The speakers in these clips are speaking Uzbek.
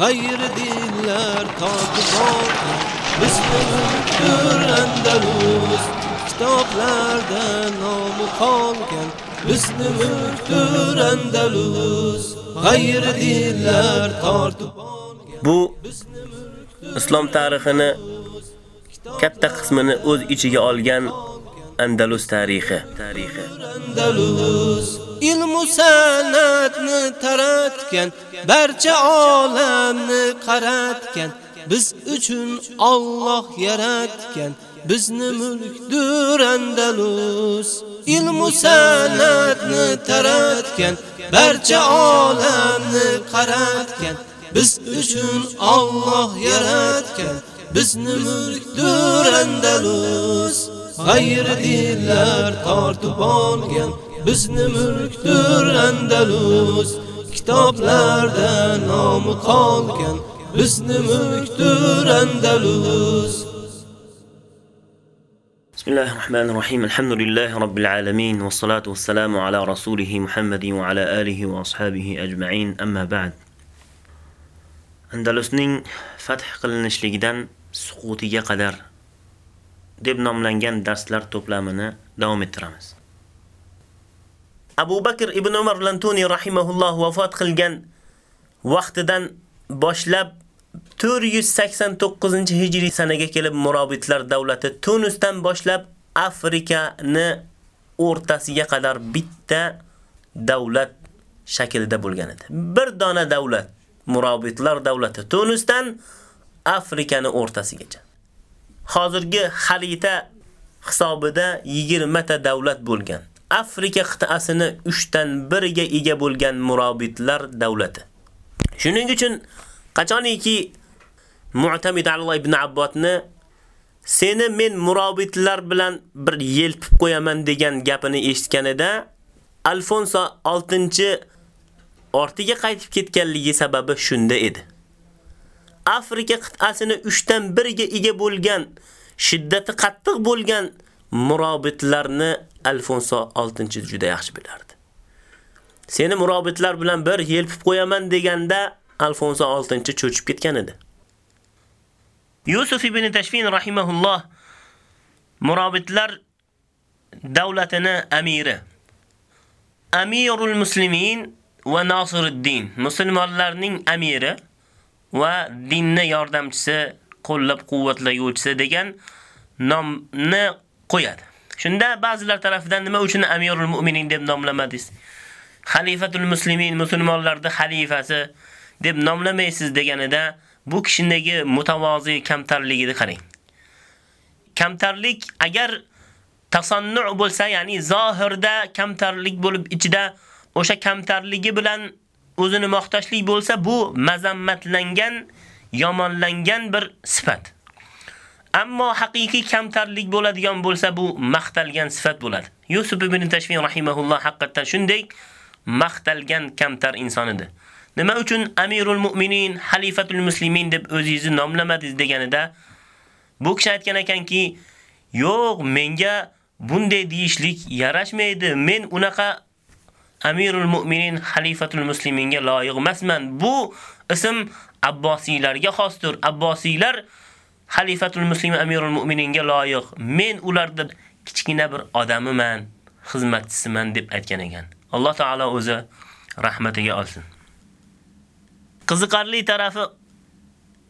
g'ayri dinlar totib borgan bizni mulkdir Andalus. Kitoblarda nomi qolgan bizni mulkdir Andalus. G'ayri tortib Bu islom tarixini katta qismini o'z ichiga olgan Andalus tarixi. Tarixi. Andalus ilmu sanatni taratgan, barcha olamni qaratgan, biz uchun Alloh yaratgan, bizni mulkdir Andalus. Ilmu sanatni taratgan, barcha olamni qaratgan, biz uchun Alloh yaratgan, bizni mulkdir Andalus. G'ayri dinlar tortib olgan bizni mulkdir Andalus. Kitoblarda nomi qolgan bizni mulkdir Andalus. بسم الله الرحمن الرحيم الحمد لله رب العالمين والصلاة والسلام على رسوله محمد وعلى آله وأصحابه أجمعين أما بعد Andalusning fath qilinishligidan suqutiga qadar deb nomlangan darslar to'plamini davom ettiramiz. Abu Bakr ibn Umar Lantuni rahimahulloh vafot qilgan vaqtidan boshlab 489 hijriy sanaga kelib murobitlar davlati Tunisdan boshlab Afrikani o'rtasiga qadar bitta davlat shaklida bo'lgan edi. Bir dona davlat, murobitlar davlati Tunisdan Afrikani o'rtasigacha. Hozirgi xalita hisobida 20 ta davlat bo'lgan. Afrika qit'asini 3 dan 1 ga ega bo'lgan murobitlar davlati. Shuning uchun qachoniki Mu'tamid Alloh ibn Abbotni seni men murobitlar bilan bir yelpib qo'yaman degan gapini eshitganida Alfonso 6 ortiga qaytib ketganligi sababi shunda edi. Afrika qit'asini 3 dan 1 ga ega bo'lgan, shiddati qattiq bo'lgan murobitlarni Alfonso 6 juda yaxshi bilardi. Seni murobitlar bilan bir yelpib qo'yaman deganda Alfonso 6 cho'chib ketgan edi. Yusuf ibn Tashfin rahimahulloh murobitlar davlatini amiri. Amirul muslimin va Nasiruddin, musulmonlarning amiri va dinni yordamchisi, qo'llab-quvvatlaguvchisi degan nomni qo'yadi. Shunda ba'zilar tarafidan nima uchun Amirul Mu'minin deb nomlamadingiz? Xalifatul muslimin, musulmonlarning xalifasi deb nomlamaysiz deganida bu kishidagi mutavozi kamtarligini qarang. Kamtarlik agar tasannu bo'lsa, ya'ni zohirda kamtarlik bo'lib ichida o'sha kamtarligi bilan o'zini maqtashlik bo'lsa, bu mazammatlangan, yomonlangan bir sifat. Ammo haqiqiy kamtarlik bo'ladigan bo'lsa, bu maqtalgan sifat bo'ladi. Yusuf ibn Tashfin rahimahulloh haqiqatan shunday maqtalgan kamtar inson edi. Nima uchun Amirul Mu'minin, Xalifatul Muslimin deb o'zingizni nomlamadingiz deganida bu kishi aytgan ekanki, "Yo'q, menga bunday deyishlik yarashmaydi. Men unaqa Amirul Mu'minin, Xalifatul Musliminga loyiq emasman. Bu ism Abbosiylarga xosdir. Abbosiylar Xalifatul Muslim Amirul Mu'mininga loyiq. Men ularda kichkina bir odamiman, xizmatchisiman deb aytgan ekan. Alloh taolo o'zi rahmatiga olsin. Qiziqarli tarafi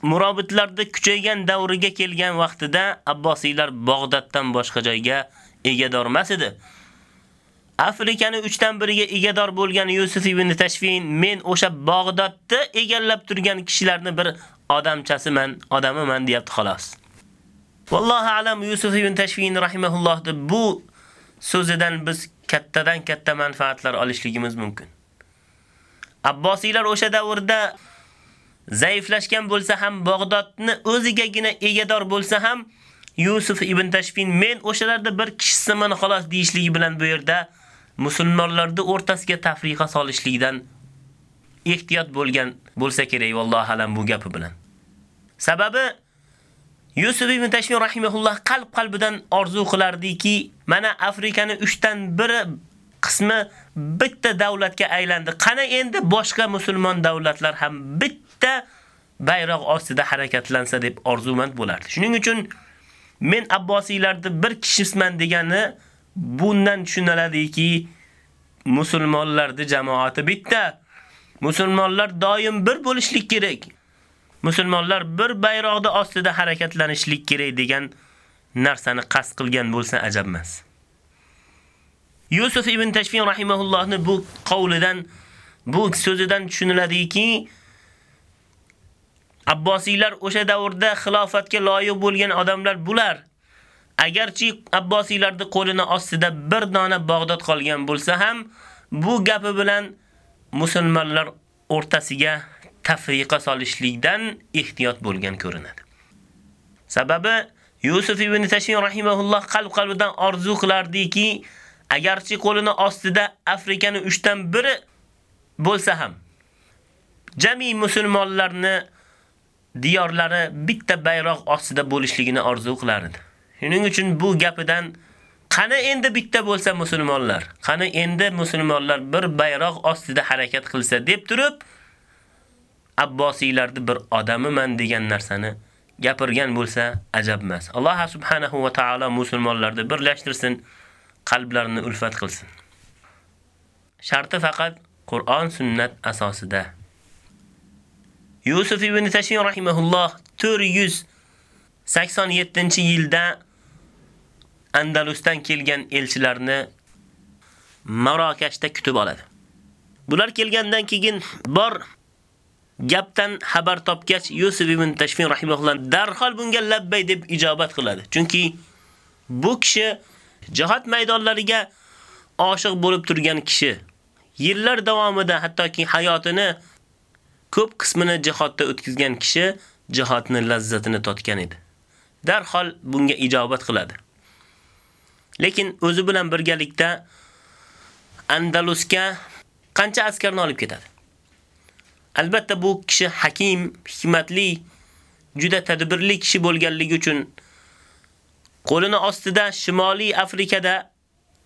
murobitlarda kuchaygan davriga kelgan vaqtida Abbosiylar Bag'doddan boshqa joyga egador emas edi. Afrikani 3 dan 1iga egador bo'lgan Yusuf ibn Tashfin men o'sha Bag'dodni egallab turgan kishilarni bir odamchasiman, odamiman deyapti xolos. Vallohu alam Yusuf ibn Tashfin rahimahulloh deb bu so'zidan biz kattadan katta manfaatlar olishligimiz mumkin. Abbosiylar o'sha davrda zaiflashgan bo'lsa ham Bag'dodni o'zigagina egador bo'lsa ham Yusuf ibn Tashfin men o'shalarda bir kishisiman xolos deyishligi bilan bu yerda musulmonlarning o'rtasiga tafriqa solishlikdan ehtiyot bo'lgan bo'lsa kerak vallohu alam bu gapi bilan. Sababi Yusuf ibn Tashfin rahimahulloh qalb qalbidan orzu qilardiki, mana Afrikani 3 dan 1 qismi bitta davlatga aylandi. Qana endi boshqa musulmon davlatlar ham bitta bayroq ostida harakatlansa deb orzumand bo'lardi. Shuning uchun men Abbosiylarni bir kishisman degani bundan tushuniladiki, musulmonlarning jamoati bitta. Musulmonlar doim bir bo'lishlik kerak. Musulmonlar bir bayroqda ostida harakatlanishlik kerak degan narsani qasd qilgan bo'lsa ajab emas. Yusuf ibn Tashfin rahimahullohni bu qavlidan, bu so'zidan tushuniladiki, Abbosiylar o'sha davrda xilofatga loyiq bo'lgan odamlar bular. Agarchi Abbosiylarning qo'lini ostida bir dona Bag'dod qolgan bo'lsa ham, bu gapi bilan musulmonlar o'rtasiga tafriqa solishlikdan ehtiyot bo'lgan ko'rinadi. Sababi Yusuf ibn Tashin rahimahulloh qalb qalbidan orzu qilardiki, agarchi qo'lini ostida Afrikani 3 dan biri bo'lsa ham jami musulmonlarni diyorlari bitta bayroq ostida bo'lishligini orzu qilardi. Shuning uchun bu gapidan qani endi bitta bo'lsa musulmonlar, qani endi musulmonlar bir bayroq ostida harakat qilsa deb turib Abbosiylarni bir odamiman degan narsani gapirgan bo'lsa ajab emas. Alloh subhanahu va taolo musulmonlarni birlashtirsin, qalblarini ulfat qilsin. Sharti faqat Qur'on sunnat asosida. Yusuf ibn Tashin rahimahulloh 487-yilda Andalusdan kelgan elchilarni Marokashda kutib oladi. Bular kelgandan keyin bor gapdan xabar topgach Yusuf ibn Tashfin rahimahulloh darhol bunga labbay deb ijobat qiladi. Chunki bu kishi jihad maydonlariga oshiq bo'lib turgan kishi. Yillar davomida hattoki hayotini ko'p qismini jihodda o'tkazgan kishi jihodni lazzatini totgan edi. Darhol bunga ijobat qiladi. Lekin o'zi bilan birgalikda Andalusga qancha askarni olib ketadi? Albatta bu kishi hakim, hikmatli, juda tadbirli kishi bo'lganligi uchun qo'lini ostida Shimoliy Afrikada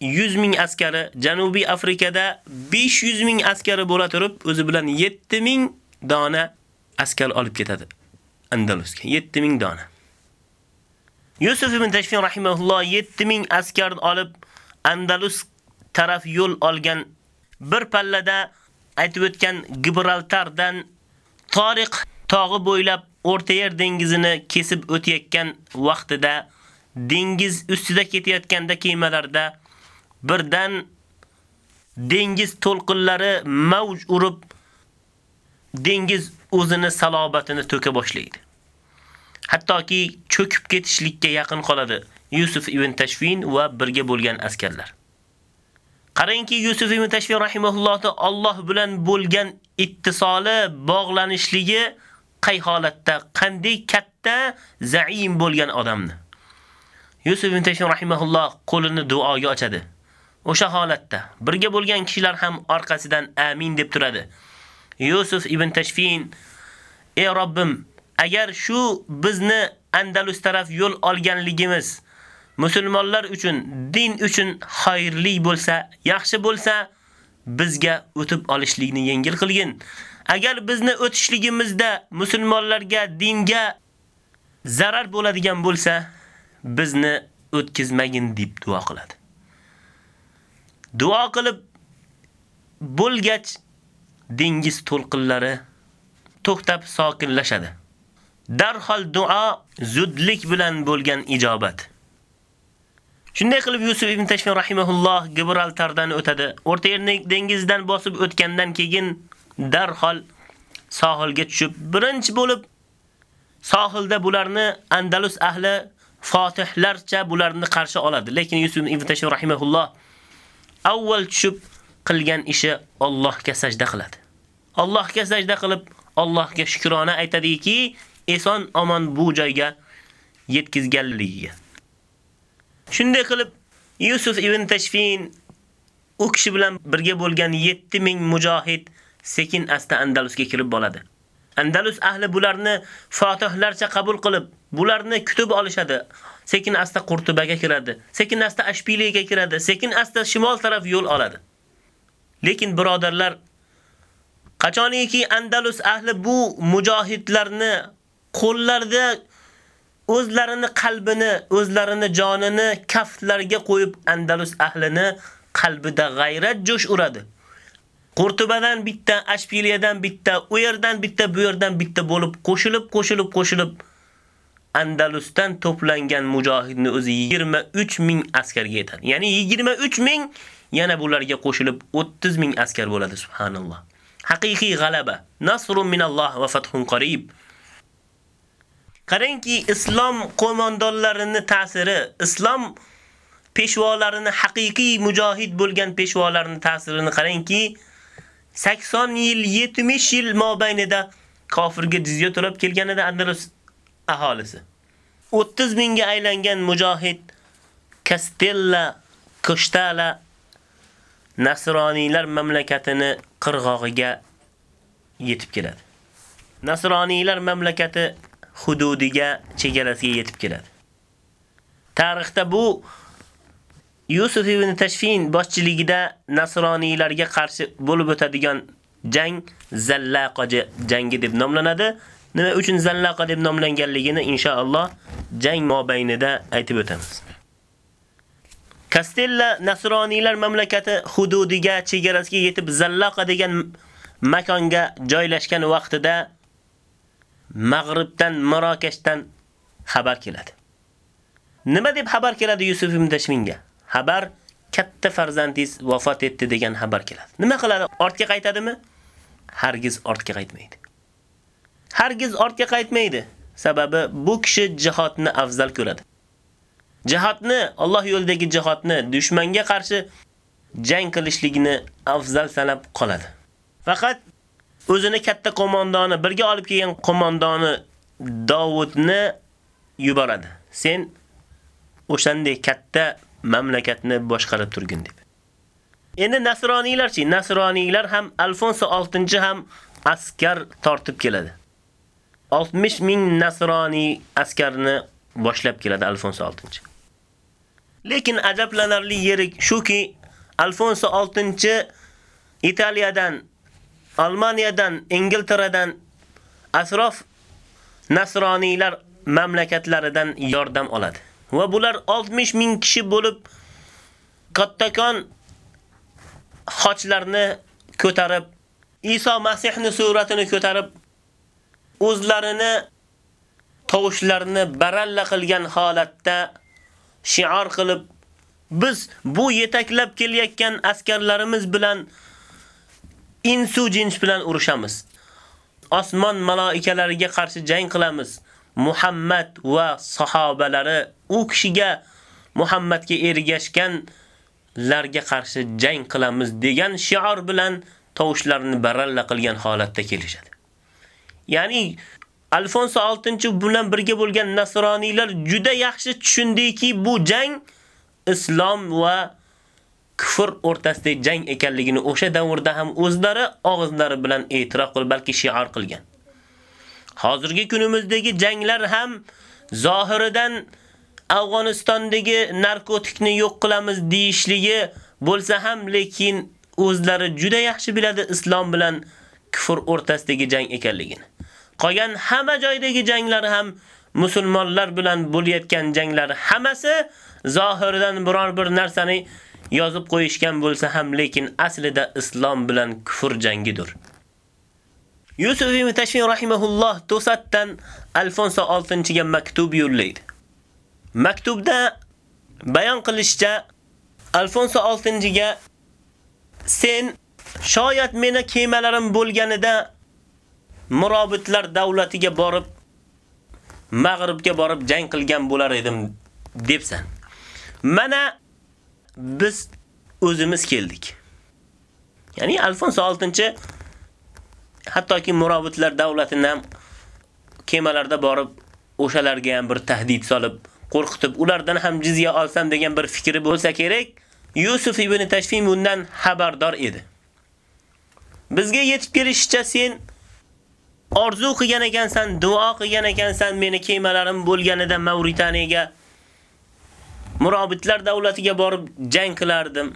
100 ming askari, Janubiy Afrikada 500 ming askari bo'la turib, o'zi bilan 7 ming dona askar olib ketadi Andalusga. 7000 dona. Yusuf ibn Tashfin rahimahulloh 7000 askar olib Andalus taraf yo'l olgan bir pallada aytib o'tgan Gibraltardan Tariq tog'i bo'ylab O'rta Yer dengizini kesib o'tayotgan vaqtida dengiz ustida ketayotganda kemalarda birdan dengiz to'lqinlari mavj urib dengiz o'zini salobatini to'ka boshlaydi. Hattoki cho'kib ketishlikka yaqin qoladi Yusuf ibn Tashfin va birga bo'lgan askarlar. Qarangki Yusuf ibn Tashfin rahimahullohni Alloh bilan bo'lgan ittisoli, bog'lanishligi qay holatda, qanday katta zaim bo'lgan odamni. Yusuf ibn Tashfin rahimahulloh qo'lini duoga ochadi. O'sha holatda birga bo'lgan kishilar ham orqasidan amin deb turadi. Yusuf ibn Tashfin ey Robbim agar shu bizni Andalus taraf yo'l olganligimiz musulmonlar uchun, din uchun xayrli bo'lsa, yaxshi bo'lsa, bizga o'tib olishlikni yengil qilgin. Agar bizni o'tishligimizda musulmonlarga, dinga zarar bo'ladigan bo'lsa, bizni o'tkazmagin deb duo qiladi. Duo qilib bo'lgach dengiz to'lqinlari to'xtab sokinlashadi. Darhol duo zudlik bilan bo'lgan ijobat. Shunday qilib Yusuf ibn Tashfin rahimahulloh Gibraltardan o'tadi. O'rta Yer dengizidan bosib o'tgandan keyin darhol sohilga tushib, birinchi bo'lib sohilda bularni Andalus ahli fotihlarcha bularni qarshi oladi. Lekin Yusuf ibn Tashfin rahimahulloh avval tushib qilgan ishi Allohga sajda qiladi. Allohga sajda qilib, Allohga shukrona aytadiki, eson omon bu joyga yetkizganligiga. Shunday qilib Yusuf ibn Tashfin u kishi bilan birga bo'lgan 7000 mujohid sekin asta Andalusga kirib bo'ladi. Andalus ahli bularni fotihlarcha qabul qilib, bularni kutib olishadi. Sekin asta Qurtubaga kiradi, sekin asta Ashpiliyaga kiradi, sekin asta shimol taraf yo'l oladi. Lekin birodarlar Qachoniki Andalus ahli bu mujohidlarni qo'llarida o'zlarini qalbini, o'zlarini jonini kaftlarga qo'yib Andalus ahlini qalbida g'ayrat jo'sh uradi. Qurtubadan bitta, Ashpiliyadan bitta, u yerdan bitta, bu yerdan bitta bo'lib qo'shilib, qo'shilib, qo'shilib Andalusdan to'plangan mujohidni o'zi 23 ming askarga yetadi. Ya'ni 23 ming yana bularga qo'shilib 30 ming askar bo'ladi, subhanalloh. Haqiqiy g'alaba. Nasrun minalloh va fathun qarib. Qarangki, islom qo'mondonlarining ta'siri, islom peshvolarini haqiqiy mujohid bo'lgan peshvolarning ta'sirini qarangki, 80 yil, 70 yil mobaynida kofirga jizya to'lab kelganida Andalus aholisi. 30 mingga aylangan mujohid Castella, Costala Nasroniylar mamlakatini qirg'og'iga yetib keladi. Nasroniylar mamlakati hududiga, chegarasiga yetib keladi. Tarixda bu Yusuf ibn Tashfin boshchiligida nasroniylarga qarshi bo'lib o'tadigan jang Zallaqa jangi deb nomlanadi. Nima uchun Zallaqa deb nomlanganligini inshaalloh jang mobaynida aytib o'tamiz. Kastella nasroniylar mamlakati hududiga, chegarasiga yetib Zallaqa degan makonga joylashgan vaqtida Mag'ribdan, Marokashdan xabar keladi. Nima deb xabar keladi Yusuf ibn Tashminga? Xabar katta farzandingiz vafot etdi degan xabar keladi. Nima qiladi? Ortga qaytadimi? Hargiz ortga qaytmaydi. Hargiz ortga qaytmaydi. Sababi bu kishi jihodni afzal ko'radi. Jihodni, Alloh yo'lidagi jihodni dushmanga qarshi jang qilishligini afzal sanab qoladi. Faqat o'zini katta qo'mondoni, birga olib kelgan qo'mondoni Davudni yuboradi. Sen o'shandek katta mamlakatni boshqarib turgin deb. Endi nasroniylarchi, nasroniylar ham Alfonso 6 ham askar tortib keladi. 60 ming nasroniy askarni boshlab keladi Alfonso 6. Lekin ajablanarli yeri shuki, Alfonso 6 Italiyadan Almaniyadan, Ingiltaradan asrof nasroniylar mamlakatlaridan yordam oladi. Va bular 60 ming kishi bo'lib kattakon xochlarni ko'tarib, Iso Masihni suratini ko'tarib, o'zlarini tovushlarini baralla qilgan holatda shior qilib, biz bu yetaklab kelayotgan askarlarimiz bilan insu jins bilan urushamiz. Osmon mala'ikalariga qarshi jang qilamiz. Muhammad va sahobalari u kishiga Muhammadga ergashganlarga qarshi jang qilamiz degan shior bilan tovushlarini baralla qilgan holatda kelishadi. Ya'ni Alfonso 6-chi bilan birga bo'lgan nasroniylar juda yaxshi tushundiki, bu jang islom va kufr o'rtasida jang ekanligini o'sha davrda ham o'zlari og'izlari bilan e'tirof qilib, balki shior qilgan. Hozirgi kunimizdagi janglar ham zohiridan Afg'onistondagi narkotikni yo'q qilamiz deyishligi bo'lsa ham, lekin o'zlari juda yaxshi biladi islom bilan kufr o'rtasidagi jang ekanligini. Qolgan hamma joydagi janglar ham musulmonlar bilan bo'layotgan janglar hammasi zohiridan biror bir narsani yozib qo'yishgan bo'lsa ham, lekin aslida islom bilan kufr jangidir. Yusuf ibn Tashfin rahimahulloh to'satdan Alfonso 6-ga maktub yo'llaydi. Maktubda bayon qilishicha Alfonso 6-ga sen shoyat meni kemalarim bo'lganida murobitlar davlatiga borib Mag'ribga borib jang qilgan bo'lar edim debsan. Mana biz o'zimiz keldik. Ya'ni Alfonso 6-chi hattoki murobitlar davlatini ham kemalarda borib o'shalarga ham bir tahdid solib, qo'rqitib, ulardan ham jizya olsam degan bir fikri bo'lsa kerak, Yusuf ibn Tashfim bundan xabardor edi. Bizga yetib kelishicha sen orzu qilgan ekansan, duo qilgan ekansan, meni kemalarim bo'lganida Mauritaniyaga murobitlar davlatiga borib jang qilardim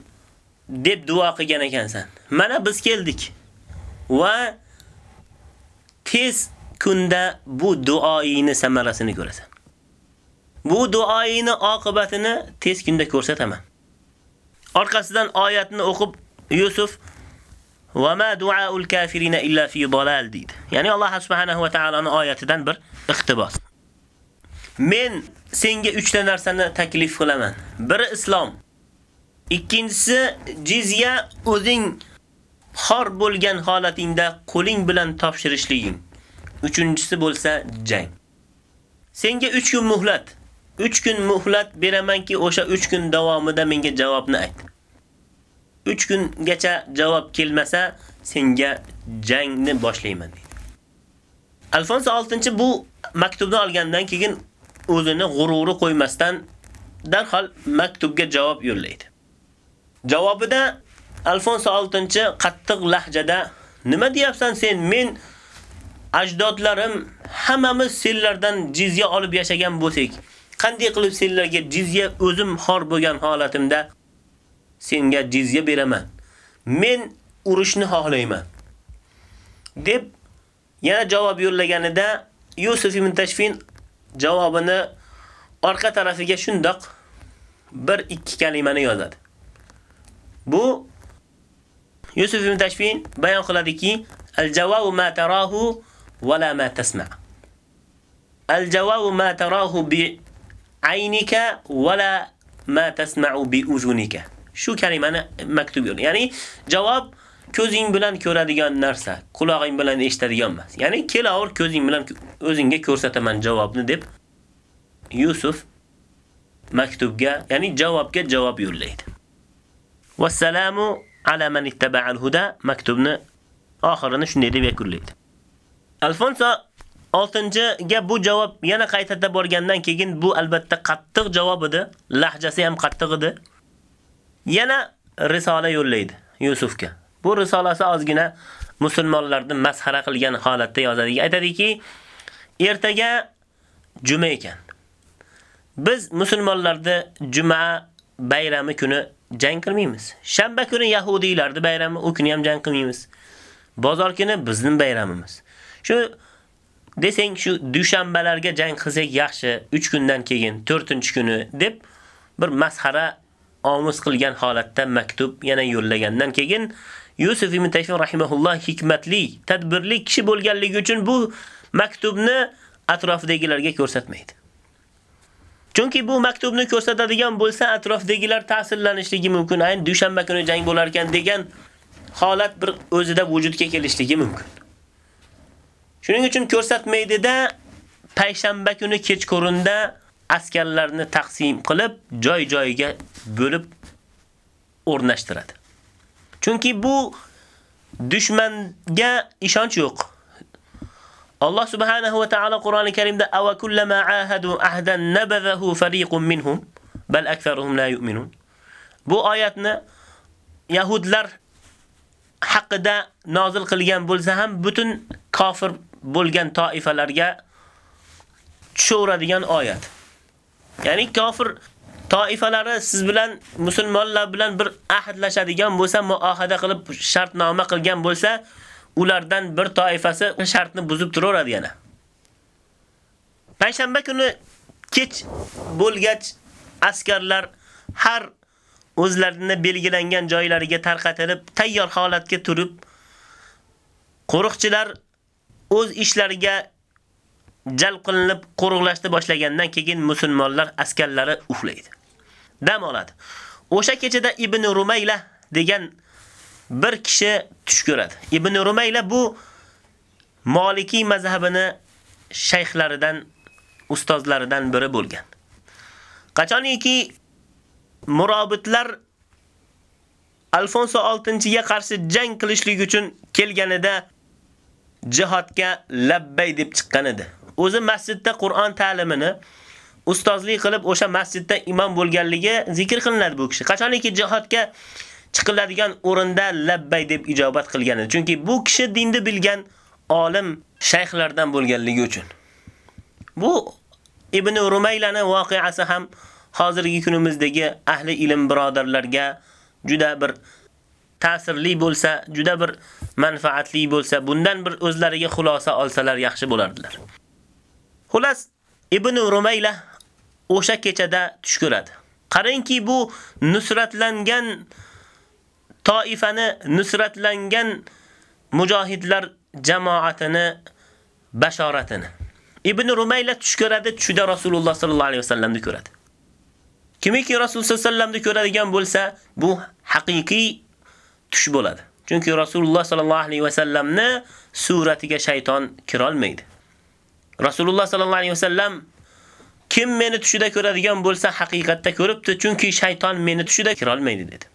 deb duo qilgan ekansan. Mana biz keldik. va tez kunda bu duoingni samarasini ko'rasan. Bu duoingni oqibatini tez kunda ko'rsataman. Orqasidan oyatni o'qib Yusuf va ma duaul kafirina illa fi dalal deydi. Ya'ni Alloh subhanahu va taoloning oyatidan bir iqtibos. Men senga 3 ta narsani taklif qilaman. Biri islom. Ikkinchisi jizya o'zing xor bo'lgan holatingda qo'ling bilan topshirishliging. Uchinchisi bo'lsa jang. Senga 3 kun muhlat. 3 kun muhlat beramanki, o'sha 3 kun davomida menga javobni ayt. 3 kungacha javob kelmasa, senga jangni boshlayman dedi. Alfonso 6 bu maktubni olgandan keyin o'zini g'ururi qo'ymasdan darhol maktubga javob yo'llaydi. Javobida Alfonso 6-chi qattiq lahjada nima deyapsan sen? Men ajdodlarim hammamiz senlardan jizya olib yashagan bo'lsak, qanday qilib senlarga jizya o'zim xor bo'lgan holatimda senga jizya beraman. Men urushni xohlayman. deb yana javob yo'llaganida Yusuf ibn Tashfin javobini orqa tarafiga shundoq bir ikki kalimani yozadi. Bu Yusuf ibn Tashfin bayon qiladiki, al-jawabu ma tarahu va la ma tasma'. Al-jawabu ma tarahu bi aynika va la ma tasma'u bi uzunika. Shu kalimani maktub yo'l. Ya'ni javob ko'zing bilan ko'radigan narsa, quloqing bilan eshitadigan emas. Ya'ni kelaver ko'zing bilan o'zingga ko'rsataman javobni deb Yusuf maktubga, ya'ni javobga javob yo'llaydi. Vassalamu ala man ittaba'al huda maktubni oxirini shunday deb yakunlaydi. Alfonso 6-ga bu javob yana qaytada borgandan keyin bu albatta qattiq javob edi, lahjasi ham qattiq edi. Yana risola yo'llaydi Yusufga. Bu risolasi ozgina musulmonlarni masxara qilgan holatda yozadi. Aytadiki, ertaga juma ekan. Biz musulmonlarda juma bayrami kuni jang qilmaymiz. Shanba kuni yahudiylarning bayrami, u kuni ham jang qilmaymiz. Bozor kuni bizning bayramimiz. Shu desang shu dushanbalarga jang qilsak yaxshi, 3 kundan keyin 4-kuni deb bir masxara omuz qilgan holatda maktub yana yo'llagandan keyin Yusuf ibn Tayfin rahimahulloh hikmatli, tadbirli kishi bo'lganligi uchun bu maktubni atrofidagilarga ko'rsatmaydi. Chunki bu maktubni ko'rsatadigan bo'lsa, atrofdagilar ta'sirlanishligi mumkin. Ayni dushanba kuni jang bo'lar ekan degan holat bir o'zida vujudga kelishligi mumkin. Shuning uchun ko'rsatmaydi-da, payshanba kuni kechqurunda askarlarni taqsim qilib, joy-joyiga bo'lib o'rnashtiradi. Chunki bu dushmanga ishonch yo'q. Alloh subhanahu va taolo Qur'oni Karimda awa kullama ahadu ahdan nabadahu fariqun minhum bal aktharuhum la yu'minun. Bu oyatni yahudlar haqida nozil qilgan bo'lsa ham butun kofir bo'lgan toifalarga tushaveradigan oyat. Ya'ni kofir toifalari siz bilan musulmonlar bilan bir ahdlashadigan bo'lsa, muohada qilib shartnoma qilgan bo'lsa, ulardan bir toifasi shartni buzib turaveradi yana. Payshanba kuni kech bo'lgach askarlar har o'zlarini belgilangan joylariga tarqatilib, tayyor holatga turib, qo'riqchilar o'z ishlariga jalb qilinib qo'riqlashni boshlagandan keyin musulmonlar askarlari uxlaydi. Dam oladi. O'sha kechada Ibn Rumayla degan bir kishi tush ko'radi. Ibn Rumayla bu Maliki mazhabini shayxlaridan, ustozlaridan biri bo'lgan. Qachoniki murobitlar Alfonso 6-ga qarshi jang qilishlik uchun kelganida jihodga labbay deb chiqqan edi. O'zi masjidda Qur'on ta'limini ustozlik qilib o'sha masjidda imom bo'lganligi zikr qilinadi bu kishi. Qachoniki jihodga chiqiladigan o'rinda labbay deb ijobat qilgan edi. Chunki bu kishi dinni bilgan olim shayxlardan bo'lganligi uchun. Bu Ibn Rumaylani voqeasi ham hozirgi kunimizdagi ahli ilm birodarlarga juda bir ta'sirli bo'lsa, juda bir manfaatli bo'lsa, bundan bir o'zlariga xulosa olsalar yaxshi bo'lardilar. Xulas Ibn Rumayla o'sha kechada tush ko'radi. Qarangki, bu nusratlangan toifani, nusratlangan mujohidlar jamoatini bashoratini. Ibn Rumayla tush ko'radi, tushida Rasululloh sallallohu alayhi vasallamni ko'radi. Kimiki Rasul sallallohu vasallamni ko'radigan bo'lsa, bu haqiqiy tush bo'ladi. Chunki Rasululloh sallallohu alayhi vasallamni suratiga shayton kira olmaydi. Rasululloh sallallohu alayhi vasallam kim meni tushida ko'radigan bo'lsa, haqiqatda ko'ribdi, chunki shayton meni tushida kira olmaydi dedi.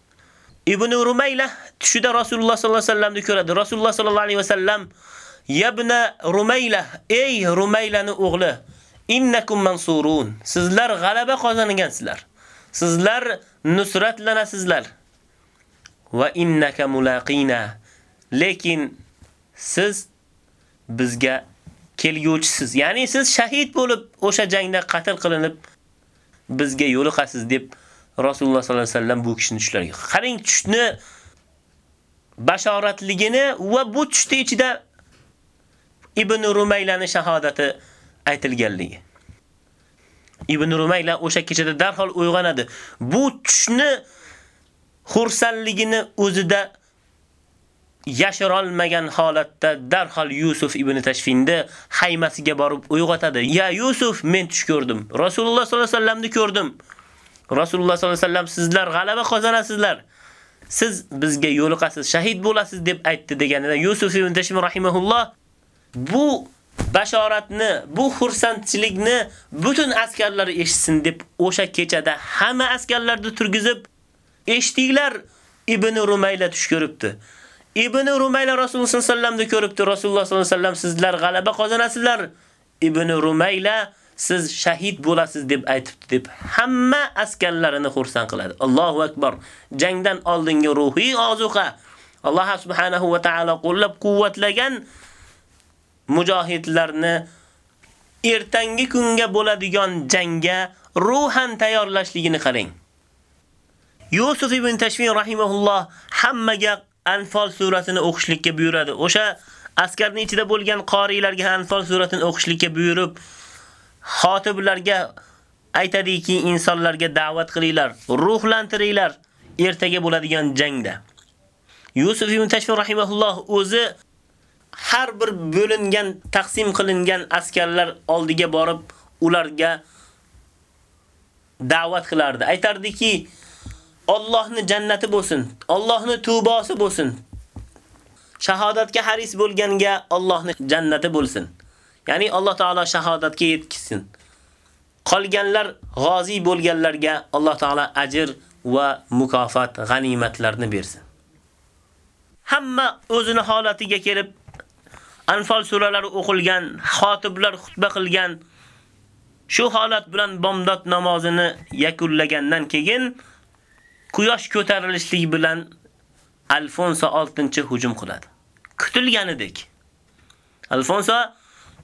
Ibn Rumayla tushida Rasululloh sallallohu alayhi vasallamni ko'radi. Rasululloh sallallohu alayhi vasallam Yabna Rumayla, ey Rumaylani o'g'li, innakum mansurun. Sizlar g'alaba qozongansizlar. Sizlar nusratlanasizlar. Va innaka mulaqina. Lekin siz bizga kelguvchisiz. Ya'ni siz shahid bo'lib o'sha jangda qatl qilinib bizga yo'liqasiz deb Rasululloh sollallohu alayhi vasallam bu kishini tushlarga. Qarang tushni bashoratligini va bu tushda ichida Ibn Rumaylani shahodati aytilganligi. Ibn Rumayla o'sha kechada darhol uyg'onadi. Bu tushni xursandligini o'zida yashirolmagan holatda darhol Yusuf ibn Tashfinni haymasiga borib uyg'otadi. "Ya Yusuf, men tush ko'rdim. Rasululloh sollallohu alayhi vasallamni ko'rdim. Rasululloh sollallohu alayhi vasallam sizlar g'alaba qozonasizlar. Siz bizga yo'liqasiz, shahid bo'lasiz" deb aytdi deganida Yusuf ibn Tashfin rahimahulloh bu bashoratni, bu xursandchilikni butun askarlar eshitsin deb o'sha kechada hamma askarlarni turgizib, eshitdinglar Ibn Rumayla tush ko'ribdi. Ibn Rumayla Rasululloh sollallohu alayhi vasallamni ko'ribdi. Rasululloh sollallohu alayhi vasallam sizlar g'alaba qozonasizlar. Ibn Rumayla siz shahid bo'lasiz deb aytibdi deb hamma askarlarini xursand qiladi. Allohu akbar. Jangdan oldingi ruhiy ozuqa Alloh subhanahu va taolo qo'llab-quvvatlagan mujohidlarni ertangi kunga bo'ladigan jangga ruhan tayyorlashligini qarang. Yusuf ibn Tashfin rahimahulloh hammaga Anfal surasini o'qishlikka buyuradi. O'sha askarning ichida bo'lgan qorilarga Anfal surasini o'qishlikka buyurib, xotiblarga aytadiki, insonlarga da'vat qilinglar, ruhlantiringlar ertaga bo'ladigan jangda. Yusuf ibn Tashfir rahimahulloh o'zi har bir bo'lingan, taqsim qilingan askarlar oldiga borib, ularga da'vat qilardi. Aytardiki, Allohni jannati bo'lsin, Allohni tubosi bo'lsin. Shahodatga haris bo'lganga Allohni jannati bo'lsin. Ya'ni Alloh taolo shahodatga yetkizsin. Qolganlar g'ozi bo'lganlarga Alloh taolo ajr va mukofot, g'animatlarni bersin. Hamma o'zini holatiga kelib Anfal suralari o'qilgan, xotiblar xutba qilgan shu holat bilan bomdod namozini yakunlagandan keyin quyosh ko'tarilishligi bilan Alfonso 6 hujum qiladi. Kutilganidek. Alfonso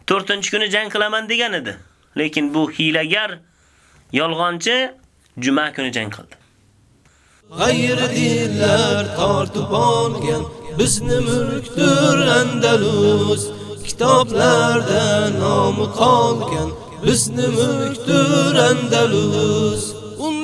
4-kuni jang qilaman degan edi, lekin bu hilagar, yolg'onchi juma kuni jang qildi. G'ayri dinlar tortib olgan bizni mulkdir Andalus kitoblarda nomi qolgan bizni mulkdir Andalus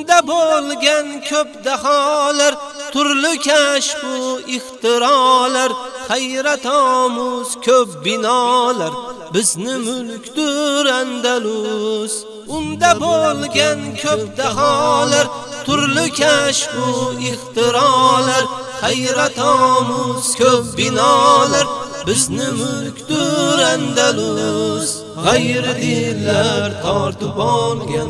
unda bo'lgan ko'p daholar turli kashf bu ixtirolar hayrat omuz ko'p binolar. Bizni mulkdir Andalus unda bo'lgan ko'p daholar turli kashf bu ixtirolar hayrat omuz ko'p binolar. Bizni mulkdir Andalus g'ayri dillar tortib olgan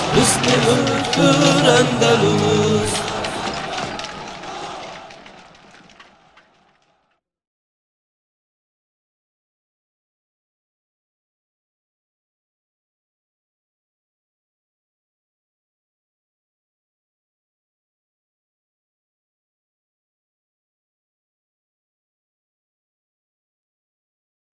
bizni mulkdir Andalus